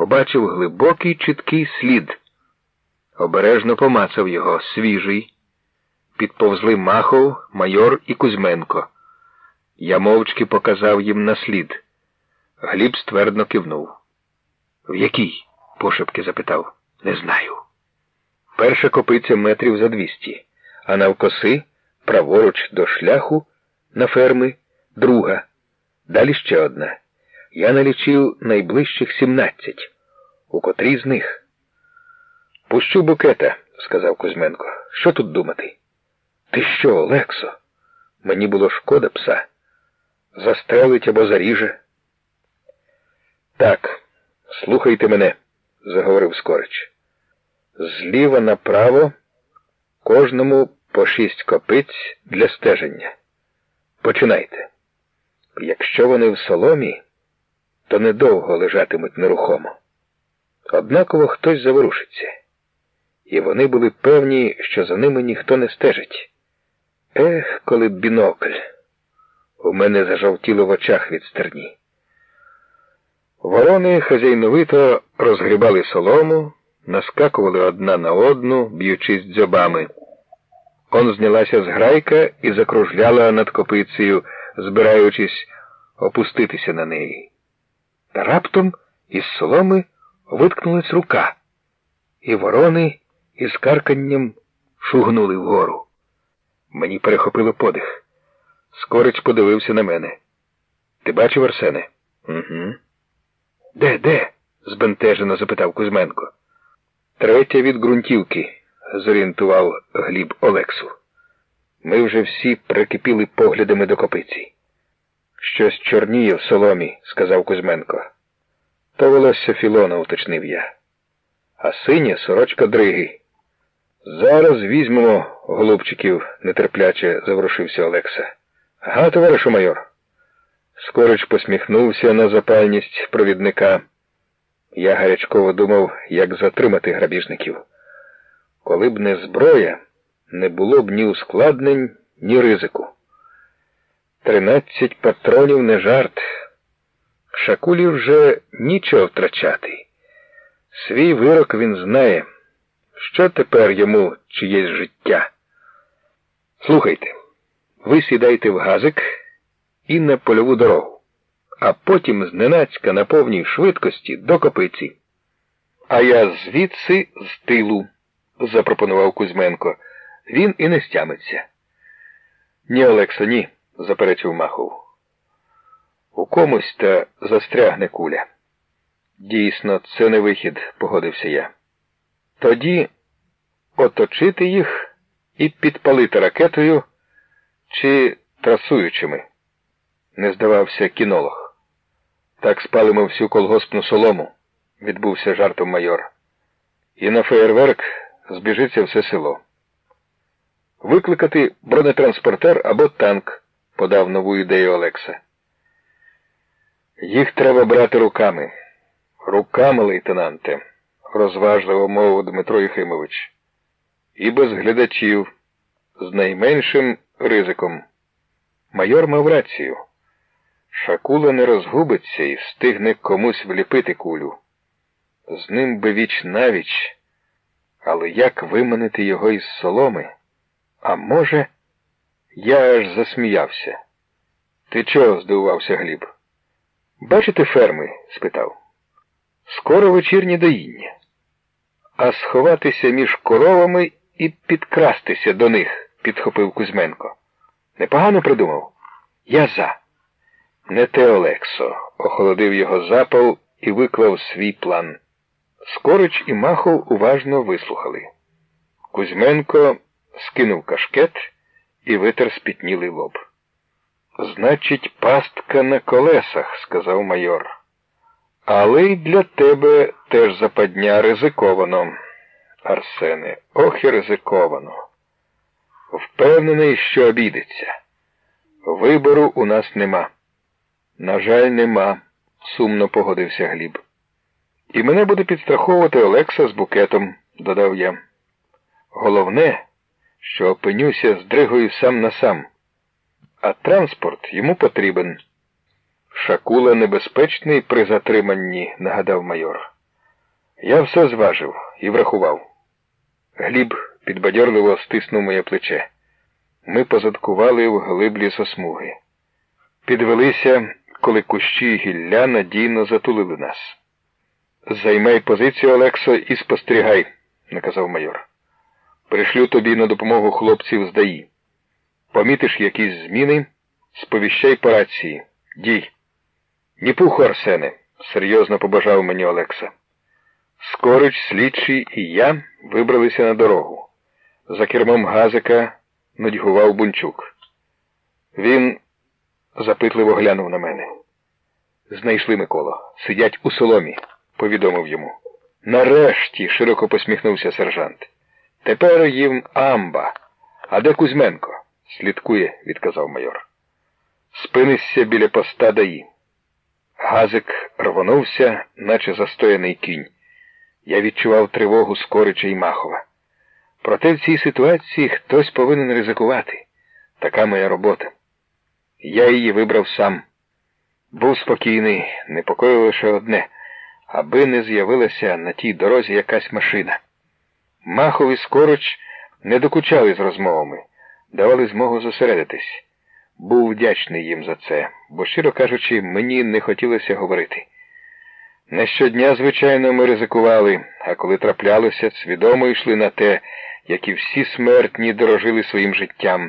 побачив глибокий чіткий слід. Обережно помацав його, свіжий. Підповзли Махов, майор і Кузьменко. Я мовчки показав їм на слід. Гліб ствердно кивнув. В який? пошепки запитав. Не знаю. Перша копиця метрів за двісті, а навкоси, праворуч до шляху, на ферми, друга. Далі ще одна. Я налічив найближчих сімнадцять. У котрій з них? Пущу букета, сказав Кузьменко. Що тут думати? Ти що, Олексо? Мені було шкода пса. Застрелить або заріже. Так, слухайте мене, заговорив Скорич. Зліва направо кожному по шість копиць для стеження. Починайте. Якщо вони в соломі, то недовго лежатимуть нерухомо. Однаково хтось заворушиться, і вони були певні, що за ними ніхто не стежить. Ех, коли б бінокль. У мене зажовтіло в очах від стерні. Ворони хазяйновито розгрібали солому, наскакували одна на одну, б'ючись дзьобами. Он знялася зграйка і закружляла над копицею, збираючись опуститися на неї. Та раптом із соломи виткнулась рука, і ворони із карканням шугнули вгору. Мені перехопило подих. Скорич подивився на мене. Ти бачив Арсене? Угу. Де, де? збентежено запитав Кузьменко. Третя від ґрунтівки, зорієнтував Гліб Олексу. Ми вже всі прикипіли поглядами до копиці. Щось чорніє в соломі, сказав Кузьменко. То волосся Філона, уточнив я. А синя сорочка дриги. Зараз візьмемо, голубчиків, нетерпляче заворушився Олекса. Га, товаришу майор. Скорич посміхнувся на запальність провідника. Я гарячково думав, як затримати грабіжників. Коли б не зброя, не було б ні ускладнень, ні ризику. Тринадцять патронів не жарт. Шакулі вже нічого втрачати. Свій вирок він знає. Що тепер йому чиєсь життя? Слухайте, ви сідайте в газик і на польову дорогу, а потім зненацька на повній швидкості до копиці. А я звідси з тилу, запропонував Кузьменко. Він і не стямиться. Ні, Олексо, ні, заперечив Махов. У комусь та застрягне куля. Дійсно, це не вихід, погодився я. Тоді оточити їх і підпалити ракетою чи трасуючими, не здавався кінолог. Так спалимо всю колгоспну солому, відбувся жартом майор. І на феєрверк збіжиться все село. Викликати бронетранспортер або танк, подав нову ідею Олекса. Їх треба брати руками. Руками, лейтенанте, розважливо мовив Дмитро Єхимович. І без глядачів, з найменшим ризиком. Майор мав рацію. Шакула не розгубиться і встигне комусь вліпити кулю. З ним би віч навіч, але як виманити його із соломи? А може, я аж засміявся. Ти чого? здивувався Гліб. Бачите ферми? спитав. Скоро вечірнє доїння. А сховатися між коровами і підкрастися до них, підхопив Кузьменко. Непогано придумав? Я за. Не те Олексо, охолодив його запал і виклав свій план. Скорич і Махов уважно вислухали. Кузьменко скинув кашкет і витер спітнілий лоб. Значить, пастка на колесах, сказав майор. Але й для тебе теж западня ризиковано, Арсене, ох і ризиковано. Впевнений, що обійдеться. Вибору у нас нема. На жаль, нема, сумно погодився Гліб. І мене буде підстраховувати Олекса з букетом, додав я. Головне, що опинюся з Дригою сам на сам, а транспорт йому потрібен. Шакула небезпечний при затриманні, нагадав майор. Я все зважив і врахував. Гліб підбадьорливо стиснув моє плече. Ми позадкували в глиб лісосмуги. Підвелися, коли кущі гілля надійно затулили нас. Займай позицію, Олексо, і спостерігай, наказав майор. Пришлю тобі на допомогу хлопців з ДАІ. Помітиш якісь зміни, сповіщай по рації. Дій. Ні пуху, Арсене, серйозно побажав мені Олекса. Скорич, слідчий і я вибралися на дорогу. За кермом газика нудьгував бунчук. Він запитливо глянув на мене. Знайшли Миколо. Сидять у соломі, повідомив йому. Нарешті, широко посміхнувся сержант. Тепер їм амба. А де Кузьменко? Слідкує, відказав майор. Спинися біля поста даї. Газик рвонувся, наче застояний кінь. Я відчував тривогу Скорича і Махова. Проте в цій ситуації хтось повинен ризикувати. Така моя робота. Я її вибрав сам. Був спокійний, непокоїв лише одне, аби не з'явилася на тій дорозі якась машина. Махов і скороч не докучали з розмовами, давали змогу зосередитись. Був вдячний їм за це, бо, щиро кажучи, мені не хотілося говорити. Не щодня, звичайно, ми ризикували, а коли траплялося, свідомо йшли на те, як і всі смертні дорожили своїм життям.